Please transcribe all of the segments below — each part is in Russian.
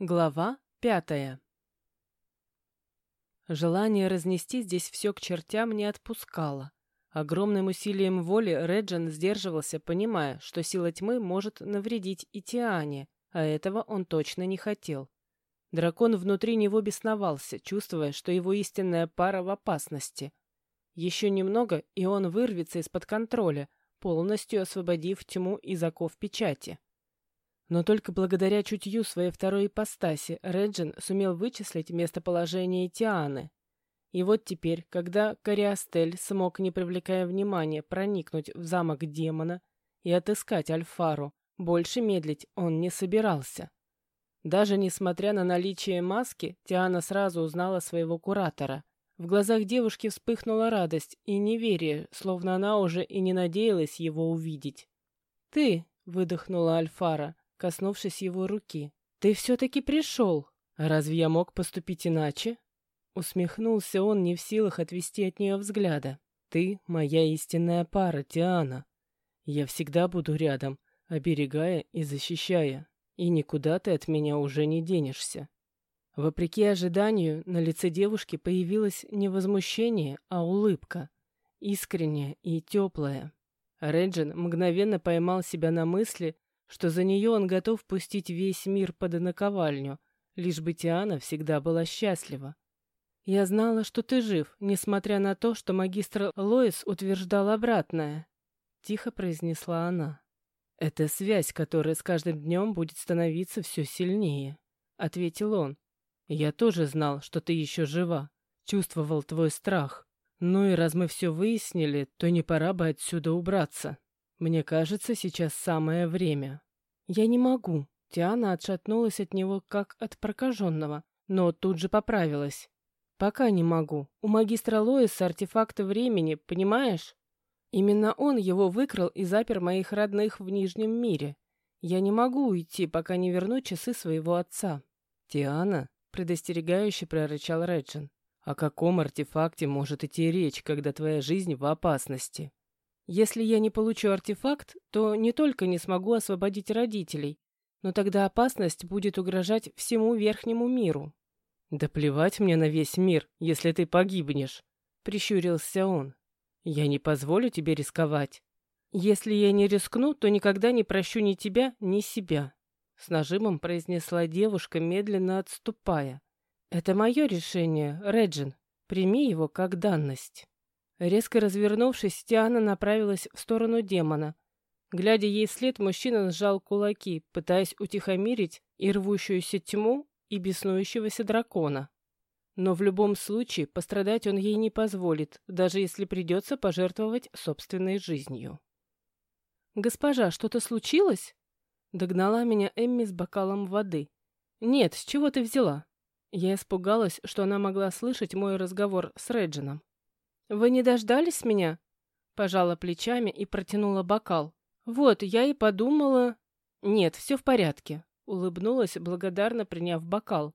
Глава пятая Желание разнести здесь все к чертям не отпускало. Огромным усилием воли Реджин сдерживался, понимая, что сила тьмы может навредить и Тиане, а этого он точно не хотел. Дракон внутри него бесновался, чувствуя, что его истинная пара в опасности. Еще немного, и он вырвется из-под контроля, полностью освободив тьму из оков печати. Но только благодаря чутью своей второй ипостаси Реджин сумел вычислить местоположение Тианы. И вот теперь, когда Кориастель смог, не привлекая внимания, проникнуть в замок демона и отыскать Альфару, больше медлить он не собирался. Даже несмотря на наличие маски, Тиана сразу узнала своего куратора. В глазах девушки вспыхнула радость и неверие, словно она уже и не надеялась его увидеть. «Ты!» — выдохнула Альфара, коснувшись его руки. «Ты все-таки пришел! Разве я мог поступить иначе?» Усмехнулся он, не в силах отвести от нее взгляда. «Ты — моя истинная пара, Тиана. Я всегда буду рядом, оберегая и защищая и никуда ты от меня уже не денешься». Вопреки ожиданию, на лице девушки появилось не возмущение, а улыбка, искренняя и теплая. Реджин мгновенно поймал себя на мысли, что за нее он готов пустить весь мир под наковальню, лишь бы Тиана всегда была счастлива. «Я знала, что ты жив, несмотря на то, что магистр Лоис утверждал обратное», — тихо произнесла она. «Это связь, которая с каждым днем будет становиться все сильнее», — ответил он. «Я тоже знал, что ты еще жива, чувствовал твой страх. Ну и раз мы все выяснили, то не пора бы отсюда убраться. Мне кажется, сейчас самое время». «Я не могу». Тиана отшатнулась от него, как от прокаженного, но тут же поправилась. «Пока не могу. У магистра Лоиса артефакты времени, понимаешь? Именно он его выкрал и запер моих родных в Нижнем мире. Я не могу уйти, пока не верну часы своего отца. Тиана, предостерегающе прорычал Реджин. О каком артефакте может идти речь, когда твоя жизнь в опасности? Если я не получу артефакт, то не только не смогу освободить родителей, но тогда опасность будет угрожать всему верхнему миру. Да плевать мне на весь мир, если ты погибнешь, прищурился он. Я не позволю тебе рисковать. Если я не рискну, то никогда не прощу ни тебя, ни себя. С нажимом произнесла девушка, медленно отступая. Это мое решение, Реджин. Прими его как данность. Резко развернувшись, Тиана направилась в сторону демона. Глядя ей вслед, мужчина сжал кулаки, пытаясь утихомирить и рвущуюся тьму, и беснующегося дракона. Но в любом случае пострадать он ей не позволит, даже если придется пожертвовать собственной жизнью. «Госпожа, что-то случилось?» Догнала меня Эмми с бокалом воды. «Нет, с чего ты взяла?» Я испугалась, что она могла слышать мой разговор с Реджином. «Вы не дождались меня?» Пожала плечами и протянула бокал. «Вот, я и подумала...» «Нет, все в порядке», — улыбнулась, благодарно приняв бокал.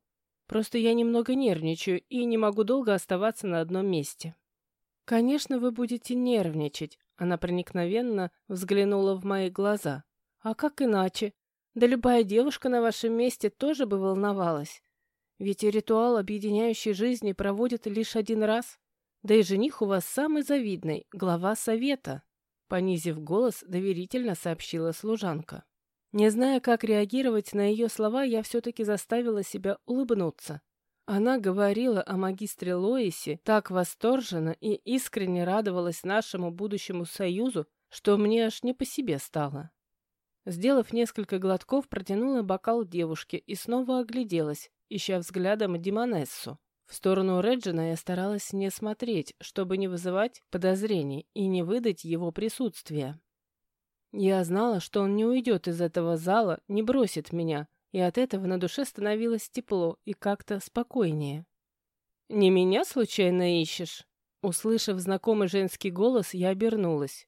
Просто я немного нервничаю и не могу долго оставаться на одном месте. Конечно, вы будете нервничать. Она проникновенно взглянула в мои глаза. А как иначе? Да любая девушка на вашем месте тоже бы волновалась. Ведь ритуал объединяющей жизни проводят лишь один раз. Да и жених у вас самый завидный, глава совета. Понизив голос, доверительно сообщила служанка. Не зная, как реагировать на ее слова, я все-таки заставила себя улыбнуться. Она говорила о магистре Лоисе так восторженно и искренне радовалась нашему будущему союзу, что мне аж не по себе стало. Сделав несколько глотков, протянула бокал девушке и снова огляделась, ища взглядом Димонессу. В сторону Реджина я старалась не смотреть, чтобы не вызывать подозрений и не выдать его присутствия. Я знала, что он не уйдет из этого зала, не бросит меня, и от этого на душе становилось тепло и как-то спокойнее. «Не меня случайно ищешь?» Услышав знакомый женский голос, я обернулась.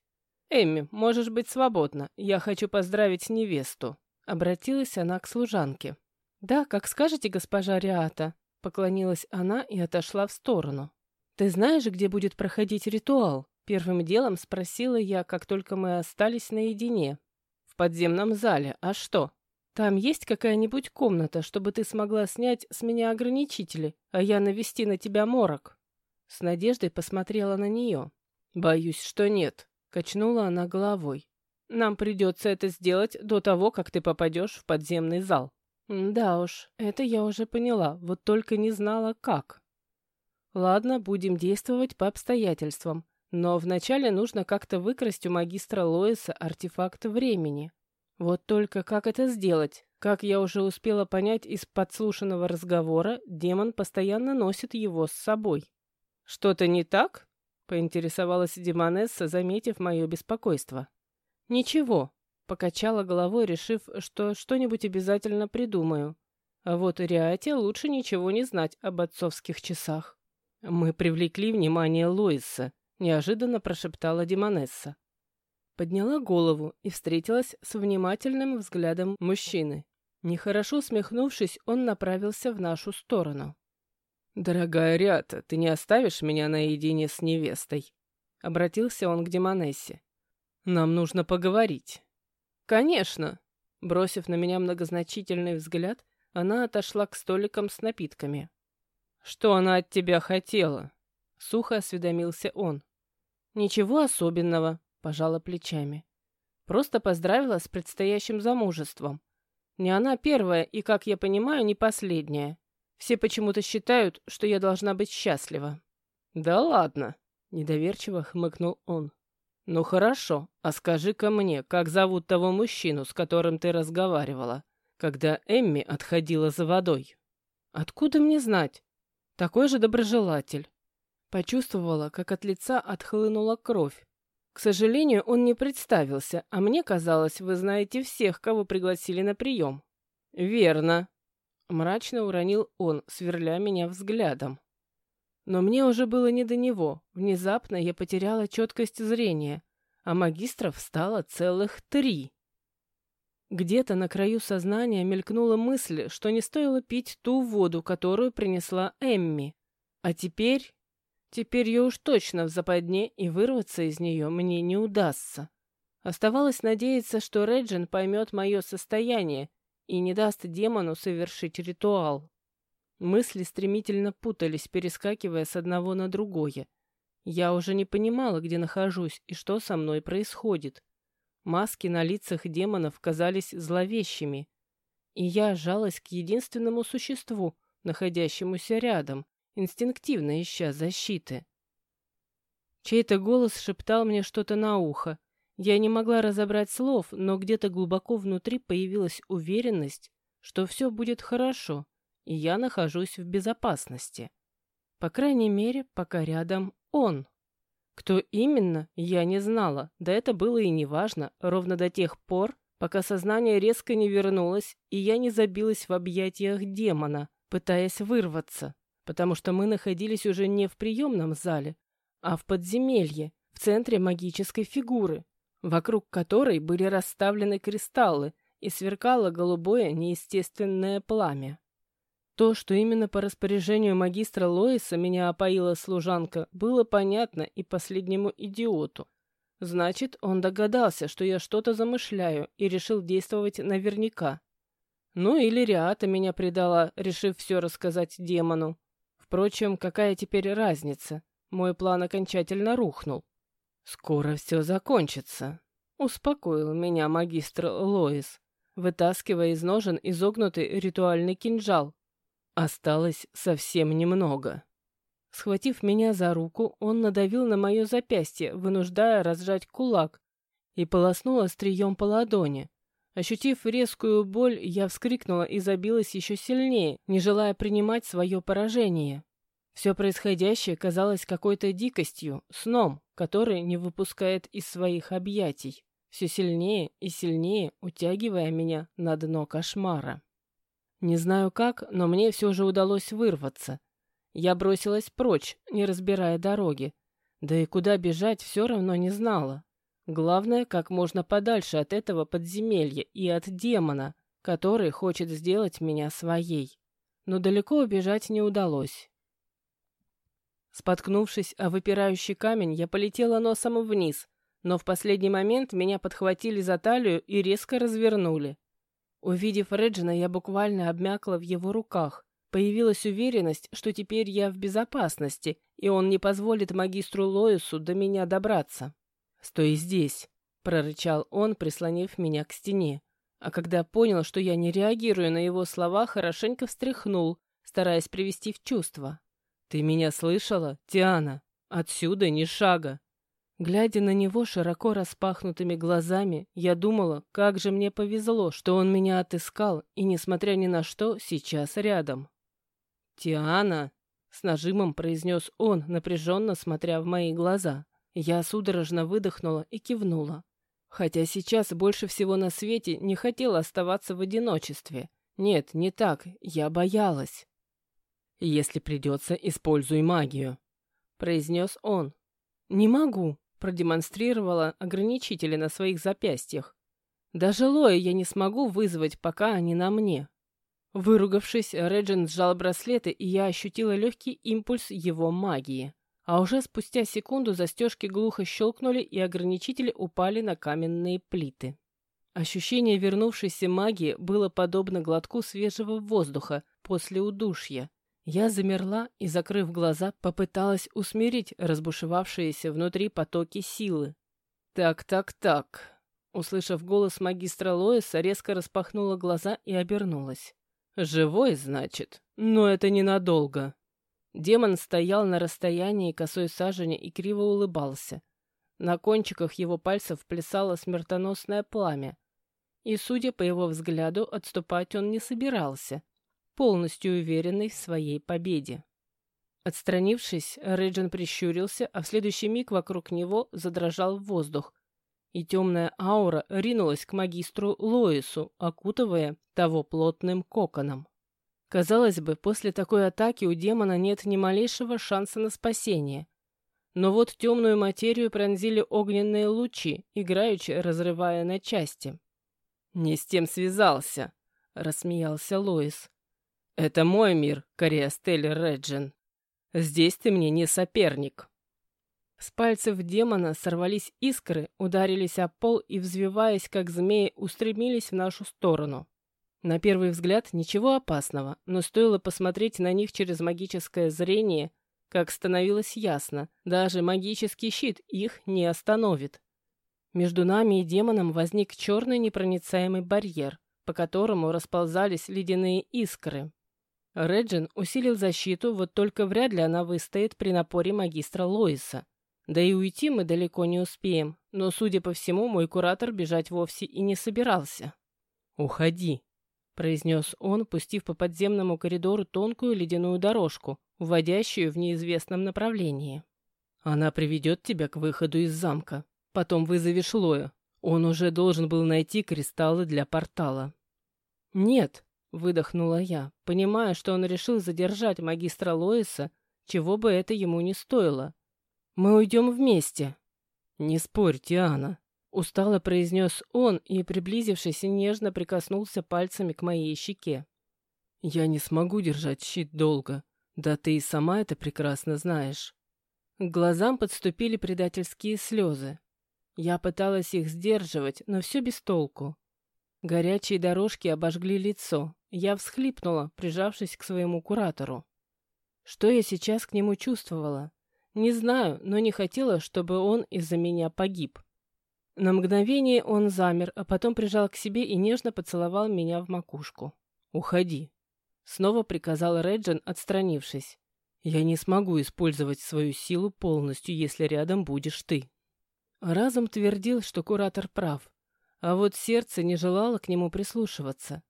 «Эмми, можешь быть свободна. Я хочу поздравить невесту». Обратилась она к служанке. «Да, как скажете, госпожа Риата», — поклонилась она и отошла в сторону. «Ты знаешь, где будет проходить ритуал?» Первым делом спросила я, как только мы остались наедине. В подземном зале. А что? Там есть какая-нибудь комната, чтобы ты смогла снять с меня ограничители, а я навести на тебя морок?» С надеждой посмотрела на нее. «Боюсь, что нет», — качнула она головой. «Нам придется это сделать до того, как ты попадешь в подземный зал». «Да уж, это я уже поняла, вот только не знала, как». «Ладно, будем действовать по обстоятельствам, но вначале нужно как-то выкрасть у магистра Лоиса артефакт времени. Вот только как это сделать? Как я уже успела понять из подслушанного разговора, демон постоянно носит его с собой. «Что-то не так?» — поинтересовалась Демонесса, заметив мое беспокойство. «Ничего», — покачала головой, решив, что что-нибудь обязательно придумаю. А вот Риате лучше ничего не знать об отцовских часах. «Мы привлекли внимание Лоиса», — неожиданно прошептала Демонесса подняла голову и встретилась с внимательным взглядом мужчины. Нехорошо смехнувшись, он направился в нашу сторону. «Дорогая Рята, ты не оставишь меня наедине с невестой?» Обратился он к Демонессе. «Нам нужно поговорить». «Конечно!» Бросив на меня многозначительный взгляд, она отошла к столикам с напитками. «Что она от тебя хотела?» Сухо осведомился он. «Ничего особенного», Пожала плечами. Просто поздравила с предстоящим замужеством. Не она первая и, как я понимаю, не последняя. Все почему-то считают, что я должна быть счастлива. Да ладно, недоверчиво хмыкнул он. Ну хорошо, а скажи-ка мне, как зовут того мужчину, с которым ты разговаривала, когда Эмми отходила за водой? Откуда мне знать? Такой же доброжелатель. Почувствовала, как от лица отхлынула кровь, к сожалению, он не представился, а мне казалось, вы знаете всех, кого пригласили на прием. Верно. Мрачно уронил он, сверля меня взглядом. Но мне уже было не до него. Внезапно я потеряла четкость зрения, а магистров стало целых три. Где-то на краю сознания мелькнула мысль, что не стоило пить ту воду, которую принесла Эмми. А теперь Теперь я уж точно в западне, и вырваться из нее мне не удастся. Оставалось надеяться, что Реджин поймет мое состояние и не даст демону совершить ритуал. Мысли стремительно путались, перескакивая с одного на другое. Я уже не понимала, где нахожусь и что со мной происходит. Маски на лицах демонов казались зловещими, и я жалась к единственному существу, находящемуся рядом, инстинктивно ища защиты. Чей-то голос шептал мне что-то на ухо. Я не могла разобрать слов, но где-то глубоко внутри появилась уверенность, что все будет хорошо, и я нахожусь в безопасности. По крайней мере, пока рядом он. Кто именно, я не знала, да это было и не важно, ровно до тех пор, пока сознание резко не вернулось, и я не забилась в объятиях демона, пытаясь вырваться потому что мы находились уже не в приемном зале, а в подземелье, в центре магической фигуры, вокруг которой были расставлены кристаллы и сверкало голубое неестественное пламя. То, что именно по распоряжению магистра Лоиса меня опоила служанка, было понятно и последнему идиоту. Значит, он догадался, что я что-то замышляю, и решил действовать наверняка. Ну или Риата меня предала, решив все рассказать демону. Впрочем, какая теперь разница? Мой план окончательно рухнул. «Скоро все закончится», — успокоил меня магистр Лоис, вытаскивая из ножен изогнутый ритуальный кинжал. Осталось совсем немного. Схватив меня за руку, он надавил на мое запястье, вынуждая разжать кулак, и полоснул острием по ладони. Ощутив резкую боль, я вскрикнула и забилась еще сильнее, не желая принимать свое поражение. Все происходящее казалось какой-то дикостью, сном, который не выпускает из своих объятий, все сильнее и сильнее утягивая меня на дно кошмара. Не знаю как, но мне все же удалось вырваться. Я бросилась прочь, не разбирая дороги. Да и куда бежать все равно не знала. Главное, как можно подальше от этого подземелья и от демона, который хочет сделать меня своей. Но далеко убежать не удалось. Споткнувшись о выпирающий камень, я полетела носом вниз, но в последний момент меня подхватили за талию и резко развернули. Увидев Реджина, я буквально обмякла в его руках. Появилась уверенность, что теперь я в безопасности, и он не позволит магистру Лоису до меня добраться. «Стой здесь», — прорычал он, прислонив меня к стене. А когда понял, что я не реагирую на его слова, хорошенько встряхнул, стараясь привести в чувство. «Ты меня слышала, Тиана? Отсюда ни шага!» Глядя на него широко распахнутыми глазами, я думала, как же мне повезло, что он меня отыскал и, несмотря ни на что, сейчас рядом. «Тиана!» — с нажимом произнес он, напряженно смотря в мои глаза. Я судорожно выдохнула и кивнула. Хотя сейчас больше всего на свете не хотела оставаться в одиночестве. Нет, не так, я боялась. «Если придется, используй магию», — произнес он. «Не могу», продемонстрировала ограничители на своих запястьях. Даже Лоя я не смогу вызвать, пока они на мне. Выругавшись, Реджин сжал браслеты, и я ощутила легкий импульс его магии. А уже спустя секунду застежки глухо щелкнули, и ограничители упали на каменные плиты. Ощущение вернувшейся магии было подобно глотку свежего воздуха после удушья. Я замерла и, закрыв глаза, попыталась усмирить разбушевавшиеся внутри потоки силы. «Так, так, так...» Услышав голос магистра Лоиса, резко распахнула глаза и обернулась. «Живой, значит? Но это ненадолго». Демон стоял на расстоянии косой сажени и криво улыбался. На кончиках его пальцев плясало смертоносное пламя. И, судя по его взгляду, отступать он не собирался полностью уверенный в своей победе. Отстранившись, Реджин прищурился, а в следующий миг вокруг него задрожал воздух, и темная аура ринулась к магистру Лоису, окутывая того плотным коконом. Казалось бы, после такой атаки у демона нет ни малейшего шанса на спасение. Но вот темную материю пронзили огненные лучи, играючи разрывая на части. «Не с тем связался», — рассмеялся Лоис. Это мой мир, Кориастель Реджин. Здесь ты мне не соперник. С пальцев демона сорвались искры, ударились о пол и, взвиваясь, как змеи, устремились в нашу сторону. На первый взгляд ничего опасного, но стоило посмотреть на них через магическое зрение, как становилось ясно, даже магический щит их не остановит. Между нами и демоном возник черный непроницаемый барьер, по которому расползались ледяные искры. Реджин усилил защиту, вот только вряд ли она выстоит при напоре магистра Лоиса. Да и уйти мы далеко не успеем, но, судя по всему, мой куратор бежать вовсе и не собирался. «Уходи», — произнес он, пустив по подземному коридору тонкую ледяную дорожку, уводящую в неизвестном направлении. «Она приведет тебя к выходу из замка. Потом вызовешь Лоя. Он уже должен был найти кристаллы для портала». «Нет», Выдохнула я, понимая, что он решил задержать магистра Лоиса, чего бы это ему не стоило. «Мы уйдем вместе». «Не спорь, Тиана», — устало произнес он и, приблизившись, нежно прикоснулся пальцами к моей щеке. «Я не смогу держать щит долго, да ты и сама это прекрасно знаешь». К глазам подступили предательские слезы. Я пыталась их сдерживать, но все без толку. Горячие дорожки обожгли лицо. Я всхлипнула, прижавшись к своему куратору. Что я сейчас к нему чувствовала? Не знаю, но не хотела, чтобы он из-за меня погиб. На мгновение он замер, а потом прижал к себе и нежно поцеловал меня в макушку. «Уходи», — снова приказал Реджин, отстранившись. «Я не смогу использовать свою силу полностью, если рядом будешь ты». Разум твердил, что куратор прав, а вот сердце не желало к нему прислушиваться.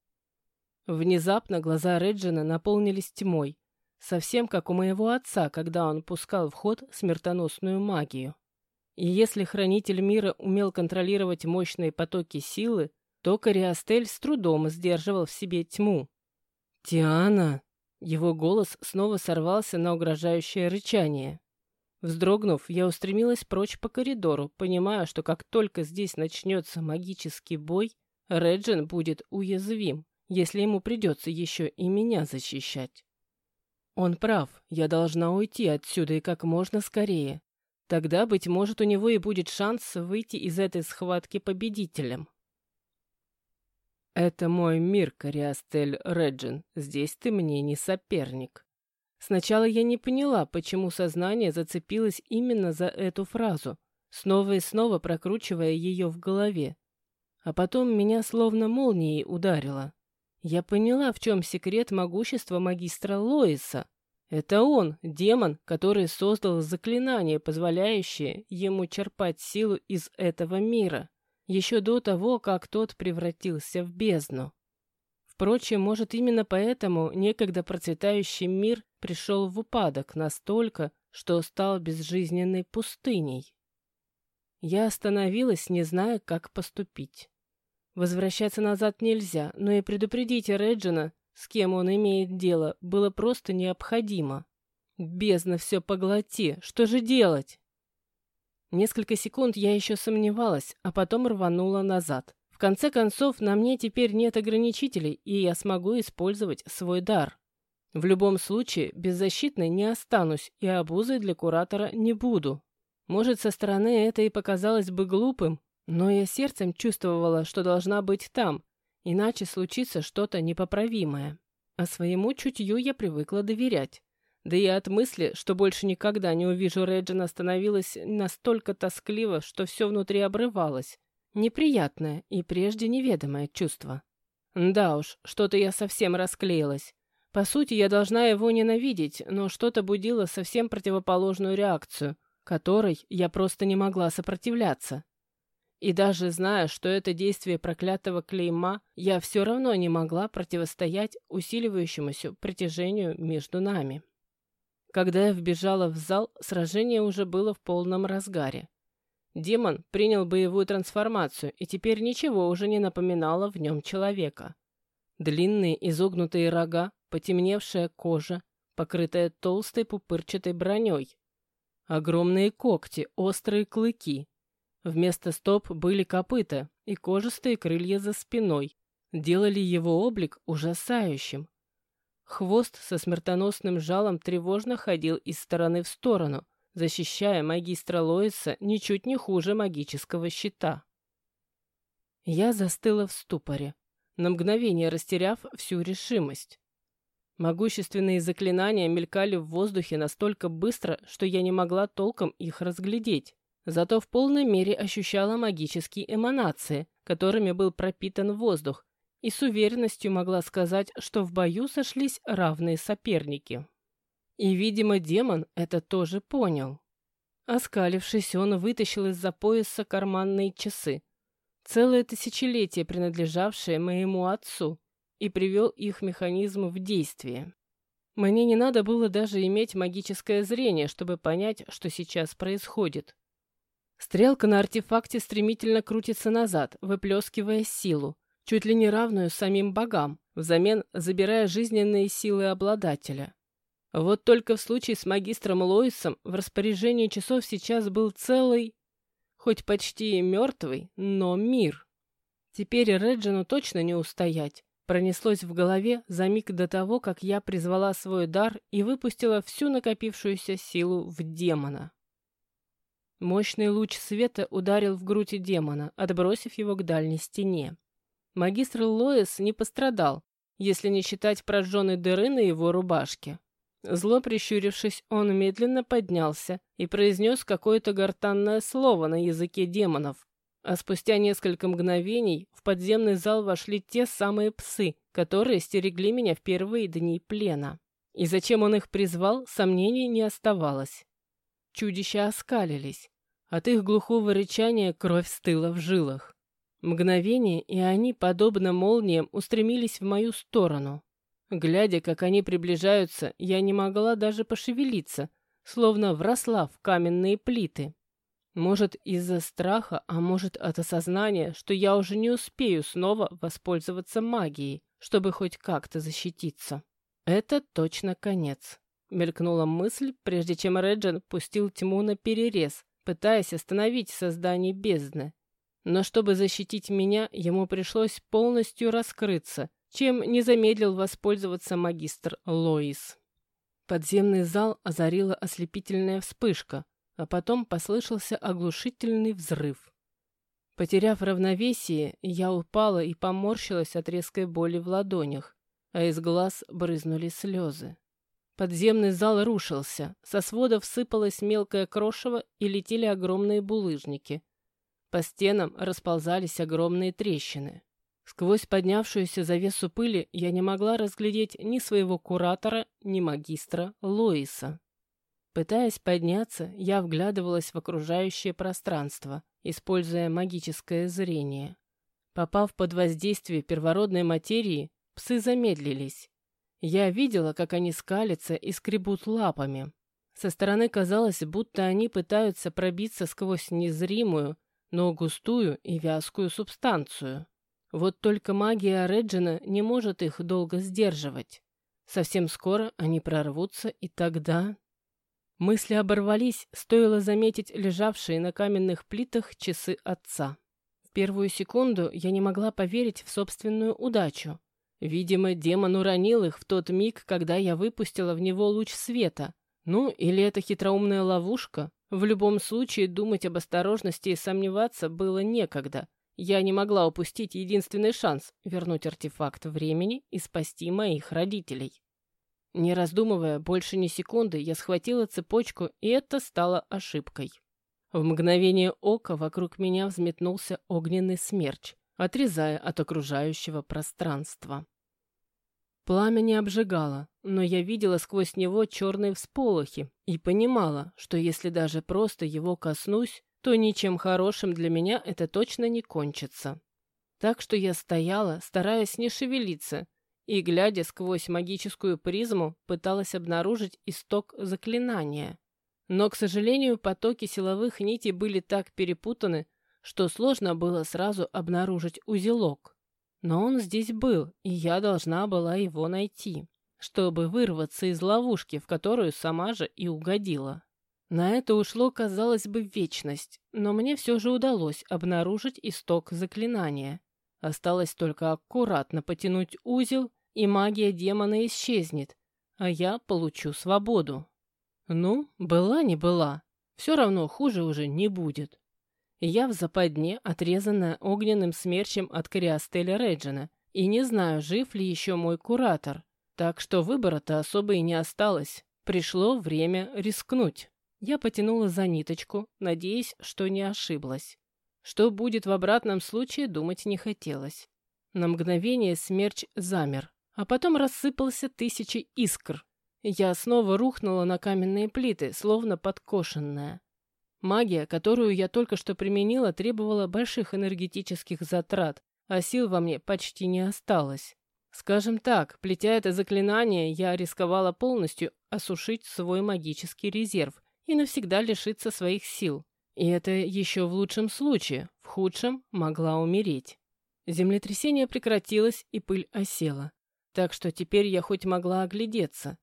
Внезапно глаза Реджина наполнились тьмой, совсем как у моего отца, когда он пускал в ход смертоносную магию. И если Хранитель мира умел контролировать мощные потоки силы, то Кориастель с трудом сдерживал в себе тьму. «Тиана!» Его голос снова сорвался на угрожающее рычание. Вздрогнув, я устремилась прочь по коридору, понимая, что как только здесь начнется магический бой, Реджин будет уязвим, если ему придется еще и меня защищать. Он прав, я должна уйти отсюда и как можно скорее. Тогда, быть может, у него и будет шанс выйти из этой схватки победителем. «Это мой мир, Кориастель Реджин. Здесь ты мне не соперник». Сначала я не поняла, почему сознание зацепилось именно за эту фразу, снова и снова прокручивая ее в голове. А потом меня словно молнией ударило. Я поняла, в чем секрет могущества магистра Лоиса. Это он, демон, который создал заклинание, позволяющее ему черпать силу из этого мира, еще до того, как тот превратился в бездну. Впрочем, может, именно поэтому некогда процветающий мир пришел в упадок настолько, что стал безжизненной пустыней. Я остановилась, не зная, как поступить. Возвращаться назад нельзя, но и предупредить Реджина, с кем он имеет дело, было просто необходимо. Бездна все поглоти, что же делать? Несколько секунд я еще сомневалась, а потом рванула назад. В конце концов, на мне теперь нет ограничителей, и я смогу использовать свой дар. В любом случае, беззащитной не останусь и обузой для куратора не буду. Может, со стороны это и показалось бы глупым, но я сердцем чувствовала, что должна быть там, иначе случится что-то непоправимое. А своему чутью я привыкла доверять. Да и от мысли, что больше никогда не увижу Реджина, становилось настолько тоскливо, что все внутри обрывалось. Неприятное и прежде неведомое чувство. Да уж, что-то я совсем расклеилась. По сути, я должна его ненавидеть, но что-то будило совсем противоположную реакцию, которой я просто не могла сопротивляться. И даже зная, что это действие проклятого клейма, я все равно не могла противостоять усиливающемуся притяжению между нами. Когда я вбежала в зал, сражение уже было в полном разгаре. Демон принял боевую трансформацию, и теперь ничего уже не напоминало в нем человека. Длинные изогнутые рога, потемневшая кожа, покрытая толстой пупырчатой броней. Огромные когти, острые клыки. Вместо стоп были копыта и кожистые крылья за спиной. Делали его облик ужасающим. Хвост со смертоносным жалом тревожно ходил из стороны в сторону, защищая магистра Лоиса ничуть не хуже магического щита. Я застыла в ступоре, на мгновение растеряв всю решимость. Могущественные заклинания мелькали в воздухе настолько быстро, что я не могла толком их разглядеть. Зато в полной мере ощущала магические эманации, которыми был пропитан воздух, и с уверенностью могла сказать, что в бою сошлись равные соперники. И, видимо, демон это тоже понял. Оскалившись, он вытащил из-за пояса карманные часы, целое тысячелетие принадлежавшее моему отцу, и привел их механизм в действие. Мне не надо было даже иметь магическое зрение, чтобы понять, что сейчас происходит. Стрелка на артефакте стремительно крутится назад, выплескивая силу, чуть ли не равную самим богам, взамен забирая жизненные силы обладателя. Вот только в случае с магистром Лоисом в распоряжении часов сейчас был целый, хоть почти мертвый, но мир. Теперь Реджину точно не устоять. Пронеслось в голове за миг до того, как я призвала свой дар и выпустила всю накопившуюся силу в демона. Мощный луч света ударил в грудь демона, отбросив его к дальней стене. Магистр Лоис не пострадал, если не считать прожженной дыры на его рубашке. Зло прищурившись, он медленно поднялся и произнес какое-то гортанное слово на языке демонов, а спустя несколько мгновений в подземный зал вошли те самые псы, которые стерегли меня в первые дни плена. И зачем он их призвал, сомнений не оставалось. Чудища оскалились. От их глухого рычания кровь стыла в жилах. Мгновение, и они, подобно молниям, устремились в мою сторону. Глядя, как они приближаются, я не могла даже пошевелиться, словно вросла в каменные плиты. Может, из-за страха, а может, от осознания, что я уже не успею снова воспользоваться магией, чтобы хоть как-то защититься. Это точно конец. Мелькнула мысль, прежде чем Реджин пустил тьму на перерез, пытаясь остановить создание бездны. Но чтобы защитить меня, ему пришлось полностью раскрыться, чем не замедлил воспользоваться магистр Лоис. Подземный зал озарила ослепительная вспышка, а потом послышался оглушительный взрыв. Потеряв равновесие, я упала и поморщилась от резкой боли в ладонях, а из глаз брызнули слезы. Подземный зал рушился, со сводов сыпалось мелкое крошево и летели огромные булыжники. По стенам расползались огромные трещины. Сквозь поднявшуюся завесу пыли я не могла разглядеть ни своего куратора, ни магистра Лоиса. Пытаясь подняться, я вглядывалась в окружающее пространство, используя магическое зрение. Попав под воздействие первородной материи, псы замедлились. Я видела, как они скалятся и скребут лапами. Со стороны казалось, будто они пытаются пробиться сквозь незримую, но густую и вязкую субстанцию. Вот только магия Реджина не может их долго сдерживать. Совсем скоро они прорвутся, и тогда... Мысли оборвались, стоило заметить лежавшие на каменных плитах часы отца. В первую секунду я не могла поверить в собственную удачу. Видимо, демон уронил их в тот миг, когда я выпустила в него луч света. Ну, или это хитроумная ловушка. В любом случае, думать об осторожности и сомневаться было некогда. Я не могла упустить единственный шанс вернуть артефакт времени и спасти моих родителей. Не раздумывая больше ни секунды, я схватила цепочку, и это стало ошибкой. В мгновение ока вокруг меня взметнулся огненный смерч, отрезая от окружающего пространства. Пламя не обжигало, но я видела сквозь него черные всполохи и понимала, что если даже просто его коснусь, то ничем хорошим для меня это точно не кончится. Так что я стояла, стараясь не шевелиться, и, глядя сквозь магическую призму, пыталась обнаружить исток заклинания. Но, к сожалению, потоки силовых нитей были так перепутаны, что сложно было сразу обнаружить узелок. Но он здесь был, и я должна была его найти, чтобы вырваться из ловушки, в которую сама же и угодила. На это ушло, казалось бы, вечность, но мне все же удалось обнаружить исток заклинания. Осталось только аккуратно потянуть узел, и магия демона исчезнет, а я получу свободу. Ну, была не была, все равно хуже уже не будет. Я в западне, отрезанная огненным смерчем от Кориастеля Реджина, и не знаю, жив ли еще мой куратор, так что выбора-то особо и не осталось. Пришло время рискнуть. Я потянула за ниточку, надеясь, что не ошиблась. Что будет в обратном случае, думать не хотелось. На мгновение смерч замер, а потом рассыпался тысячи искр. Я снова рухнула на каменные плиты, словно подкошенная. Магия, которую я только что применила, требовала больших энергетических затрат, а сил во мне почти не осталось. Скажем так, плетя это заклинание, я рисковала полностью осушить свой магический резерв и навсегда лишиться своих сил. И это еще в лучшем случае, в худшем могла умереть. Землетрясение прекратилось, и пыль осела. Так что теперь я хоть могла оглядеться.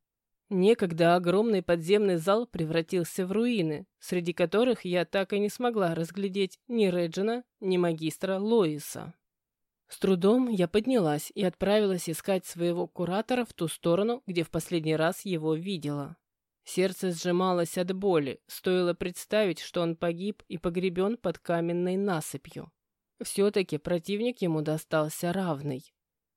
Некогда огромный подземный зал превратился в руины, среди которых я так и не смогла разглядеть ни Реджина, ни магистра Лоиса. С трудом я поднялась и отправилась искать своего куратора в ту сторону, где в последний раз его видела. Сердце сжималось от боли, стоило представить, что он погиб и погребен под каменной насыпью. Все-таки противник ему достался равный.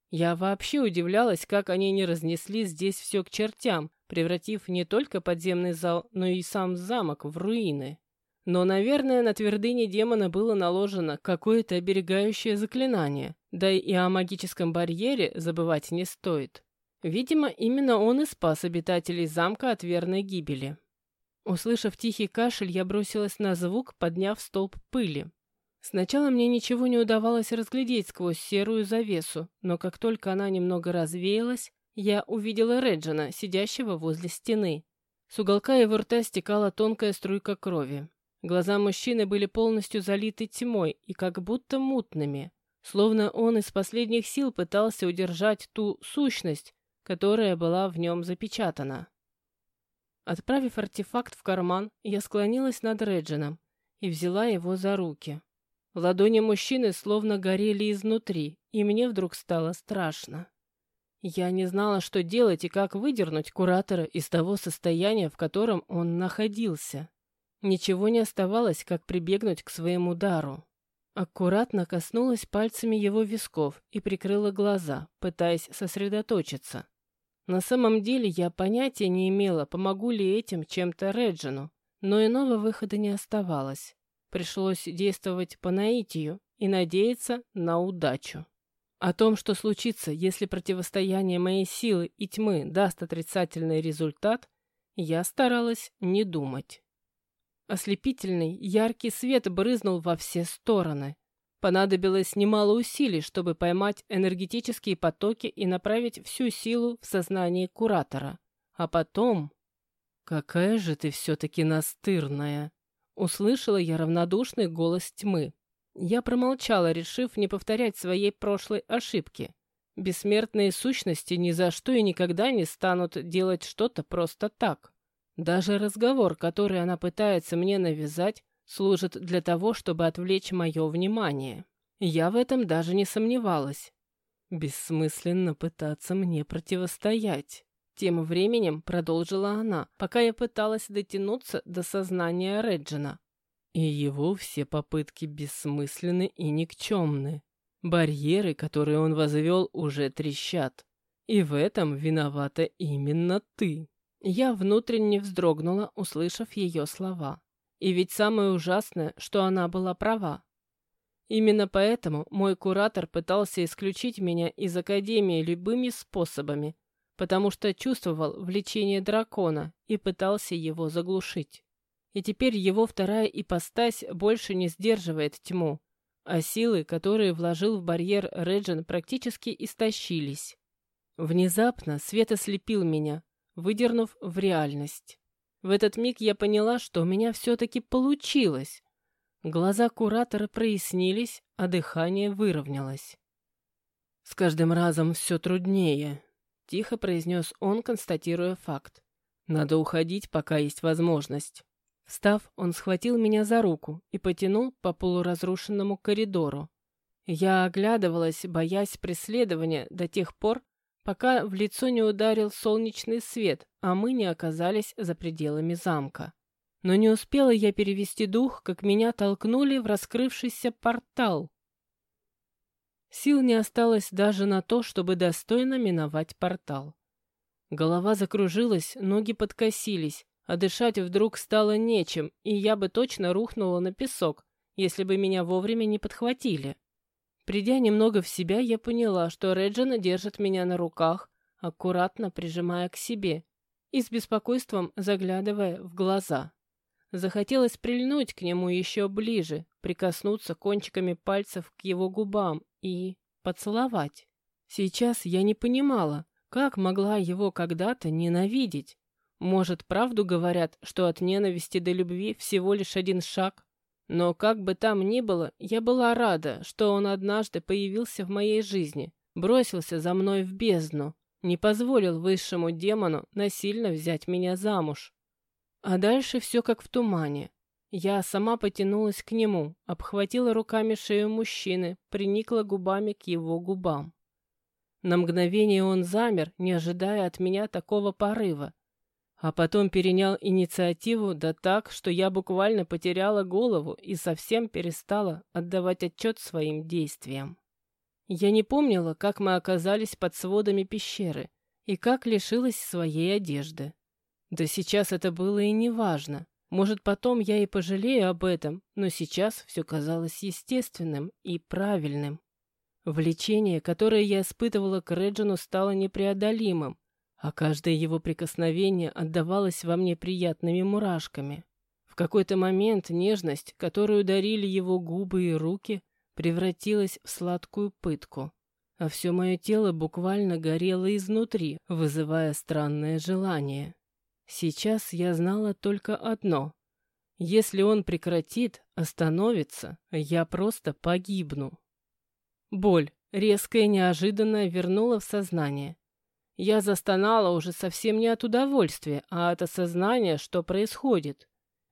Я вообще удивлялась, как они не разнесли здесь все к чертям, превратив не только подземный зал, но и сам замок в руины. Но, наверное, на твердыне демона было наложено какое-то оберегающее заклинание, да и о магическом барьере забывать не стоит. Видимо, именно он и спас обитателей замка от верной гибели. Услышав тихий кашель, я бросилась на звук, подняв столб пыли. Сначала мне ничего не удавалось разглядеть сквозь серую завесу, но как только она немного развеялась, я увидела Реджина, сидящего возле стены. С уголка его рта стекала тонкая струйка крови. Глаза мужчины были полностью залиты тьмой и как будто мутными, словно он из последних сил пытался удержать ту сущность, которая была в нем запечатана. Отправив артефакт в карман, я склонилась над Реджином и взяла его за руки. Ладони мужчины словно горели изнутри, и мне вдруг стало страшно. Я не знала, что делать и как выдернуть куратора из того состояния, в котором он находился. Ничего не оставалось, как прибегнуть к своему дару. Аккуратно коснулась пальцами его висков и прикрыла глаза, пытаясь сосредоточиться. На самом деле я понятия не имела, помогу ли этим чем-то Реджину, но иного выхода не оставалось. Пришлось действовать по наитию и надеяться на удачу. О том, что случится, если противостояние моей силы и тьмы даст отрицательный результат, я старалась не думать. Ослепительный, яркий свет брызнул во все стороны. Понадобилось немало усилий, чтобы поймать энергетические потоки и направить всю силу в сознание куратора. А потом... «Какая же ты все-таки настырная!» Услышала я равнодушный голос тьмы. Я промолчала, решив не повторять своей прошлой ошибки. Бессмертные сущности ни за что и никогда не станут делать что-то просто так. Даже разговор, который она пытается мне навязать, служит для того, чтобы отвлечь мое внимание. Я в этом даже не сомневалась. Бессмысленно пытаться мне противостоять. Тем временем продолжила она, пока я пыталась дотянуться до сознания Реджина. И его все попытки бессмысленны и никчемны. Барьеры, которые он возвел, уже трещат. И в этом виновата именно ты. Я внутренне вздрогнула, услышав ее слова. И ведь самое ужасное, что она была права. Именно поэтому мой куратор пытался исключить меня из Академии любыми способами, потому что чувствовал влечение дракона и пытался его заглушить. И теперь его вторая ипостась больше не сдерживает тьму, а силы, которые вложил в барьер Реджин, практически истощились. Внезапно свет ослепил меня, выдернув в реальность. В этот миг я поняла, что у меня все-таки получилось. Глаза куратора прояснились, а дыхание выровнялось. «С каждым разом все труднее», — тихо произнес он, констатируя факт. «Надо уходить, пока есть возможность». Встав, он схватил меня за руку и потянул по полуразрушенному коридору. Я оглядывалась, боясь преследования до тех пор, пока в лицо не ударил солнечный свет, а мы не оказались за пределами замка. Но не успела я перевести дух, как меня толкнули в раскрывшийся портал. Сил не осталось даже на то, чтобы достойно миновать портал. Голова закружилась, ноги подкосились, а дышать вдруг стало нечем, и я бы точно рухнула на песок, если бы меня вовремя не подхватили. Придя немного в себя, я поняла, что Реджина держит меня на руках, аккуратно прижимая к себе и с беспокойством заглядывая в глаза. Захотелось прильнуть к нему еще ближе, прикоснуться кончиками пальцев к его губам и поцеловать. Сейчас я не понимала, как могла его когда-то ненавидеть. Может, правду говорят, что от ненависти до любви всего лишь один шаг? Но как бы там ни было, я была рада, что он однажды появился в моей жизни, бросился за мной в бездну, не позволил высшему демону насильно взять меня замуж. А дальше все как в тумане. Я сама потянулась к нему, обхватила руками шею мужчины, приникла губами к его губам. На мгновение он замер, не ожидая от меня такого порыва, а потом перенял инициативу да так, что я буквально потеряла голову и совсем перестала отдавать отчет своим действиям. Я не помнила, как мы оказались под сводами пещеры и как лишилась своей одежды. Да сейчас это было и не важно. Может, потом я и пожалею об этом, но сейчас все казалось естественным и правильным. Влечение, которое я испытывала к Реджину, стало непреодолимым, а каждое его прикосновение отдавалось во мне приятными мурашками. В какой-то момент нежность, которую дарили его губы и руки, превратилась в сладкую пытку, а все мое тело буквально горело изнутри, вызывая странное желание. Сейчас я знала только одно. Если он прекратит, остановится, я просто погибну. Боль, резкая и неожиданная, вернула в сознание. Я застонала уже совсем не от удовольствия, а от осознания, что происходит.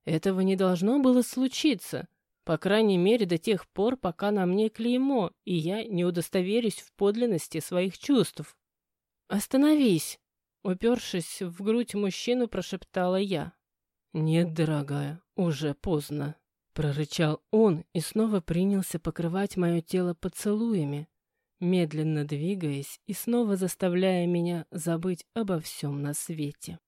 Этого не должно было случиться, по крайней мере до тех пор, пока на мне клеймо, и я не удостоверюсь в подлинности своих чувств. «Остановись!» — упершись в грудь мужчину, прошептала я. «Нет, дорогая, уже поздно». Прорычал он и снова принялся покрывать мое тело поцелуями, медленно двигаясь и снова заставляя меня забыть обо всем на свете.